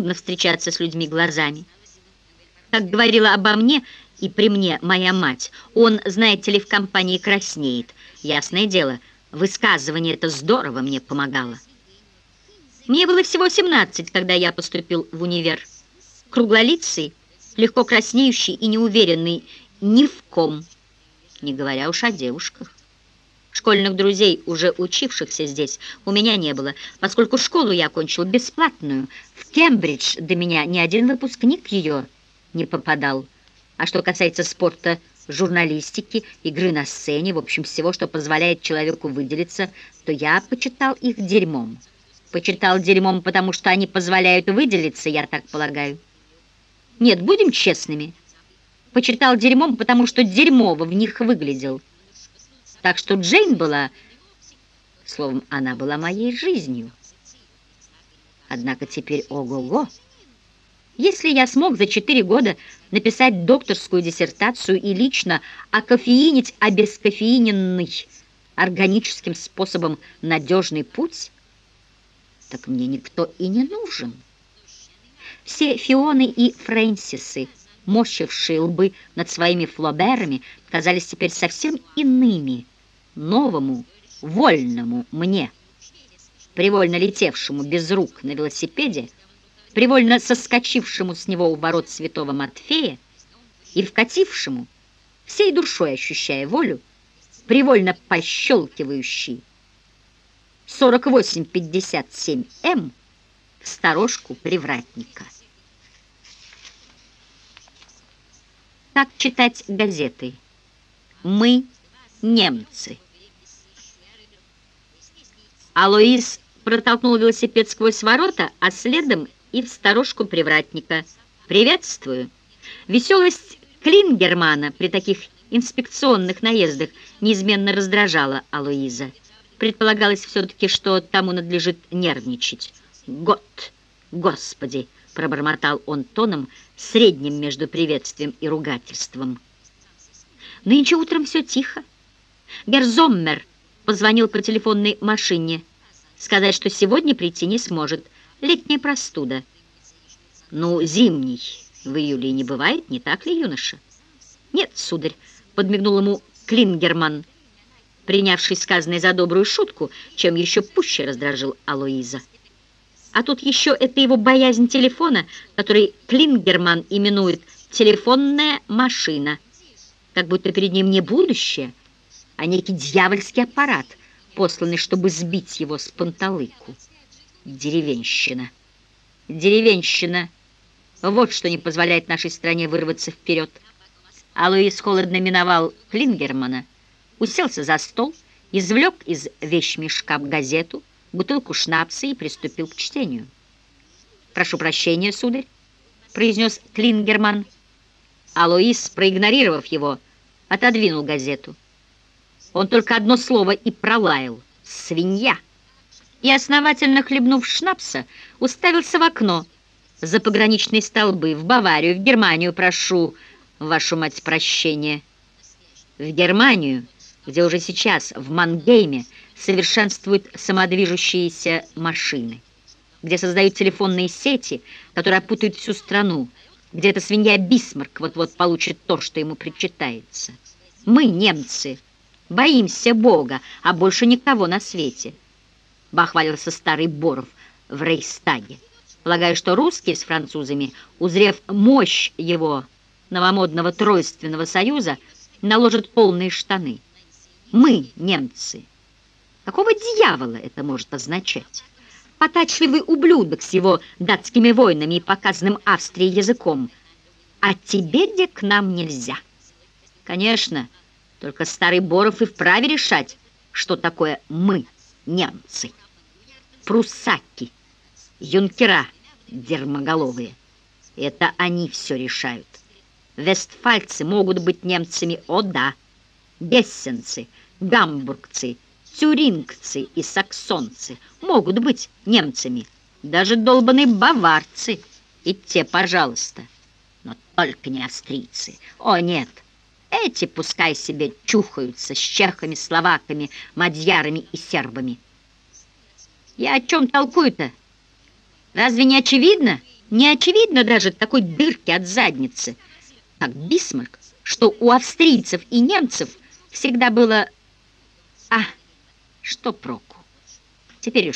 трудно встречаться с людьми глазами. Как говорила обо мне и при мне моя мать, он, знаете ли, в компании краснеет. Ясное дело, высказывание это здорово мне помогало. Мне было всего 17, когда я поступил в универ. Круглолицый, легко краснеющий и неуверенный ни в ком, не говоря уж о девушках. Школьных друзей, уже учившихся здесь, у меня не было, поскольку школу я окончил бесплатную. В Кембридж до меня ни один выпускник ее не попадал. А что касается спорта, журналистики, игры на сцене, в общем, всего, что позволяет человеку выделиться, то я почитал их дерьмом. Почитал дерьмом, потому что они позволяют выделиться, я так полагаю. Нет, будем честными. Почитал дерьмом, потому что дерьмово в них выглядел. Так что Джейн была, словом, она была моей жизнью. Однако теперь ого-го. Если я смог за четыре года написать докторскую диссертацию и лично окофеинить обескофеиненный органическим способом надежный путь, так мне никто и не нужен. Все Фионы и Фрэнсисы, морщившие лбы над своими флоберами, казались теперь совсем иными, новому, вольному мне, привольно летевшему без рук на велосипеде, привольно соскочившему с него у ворот святого Матфея и вкатившему, всей душой ощущая волю, привольно пощелкивающий 4857М в сторожку привратника. Как читать газеты? Мы немцы. Алоис протолкнул велосипед сквозь ворота, а следом и в сторожку привратника. «Приветствую!» Веселость Клингермана при таких инспекционных наездах неизменно раздражала Алоиза. Предполагалось все-таки, что тому надлежит нервничать. «Год! Господи!» — пробормотал он тоном, средним между приветствием и ругательством. «Нынче утром все тихо. Герзоммер позвонил по телефонной машине, сказать, что сегодня прийти не сможет. Летняя простуда. Ну, зимний в июле не бывает, не так ли, юноша? Нет, сударь, подмигнул ему Клингерман, принявший сказанное за добрую шутку, чем еще пуще раздражил Алоиза. А тут еще это его боязнь телефона, который Клингерман именует «телефонная машина», как будто перед ним не будущее, а некий дьявольский аппарат, посланный, чтобы сбить его с панталыку. Деревенщина. Деревенщина. Вот что не позволяет нашей стране вырваться вперед. А Луис холодно миновал Клингермана, уселся за стол, извлек из вещмешка газету, бутылку шнапса и приступил к чтению. «Прошу прощения, сударь», — произнес Клингерман. Алоис, проигнорировав его, отодвинул газету. Он только одно слово и пролаял — «свинья» и, основательно хлебнув шнапса, уставился в окно за пограничные столбы в Баварию, в Германию, прошу, вашу мать, прощения. В Германию, где уже сейчас, в Мангейме, совершенствуют самодвижущиеся машины, где создают телефонные сети, которые опутают всю страну, где эта свинья Бисмарк вот-вот получит то, что ему причитается. Мы, немцы, боимся Бога, а больше никого на свете. Бахвалился старый Боров в Рейхстаге. Полагаю, что русские с французами, узрев мощь его новомодного тройственного союза, наложат полные штаны. Мы, немцы. Какого дьявола это может означать? Потачливый ублюдок с его датскими войнами и показанным Австрией языком. А тебе, где к нам нельзя. Конечно, только старый Боров и вправе решать, что такое «мы» немцы, прусаки, юнкера дермоголовые. Это они все решают. Вестфальцы могут быть немцами, о да, гессенцы, гамбургцы, тюрингцы и саксонцы могут быть немцами, даже долбаные баварцы, и те, пожалуйста, но только не австрийцы. О, нет! Эти пускай себе чухаются с чехами, словаками, мадьярами и сербами. Я о чем толкую-то? Разве не очевидно? Не очевидно даже такой дырки от задницы, как Бисмарк, что у австрийцев и немцев всегда было... А, что проку? Теперь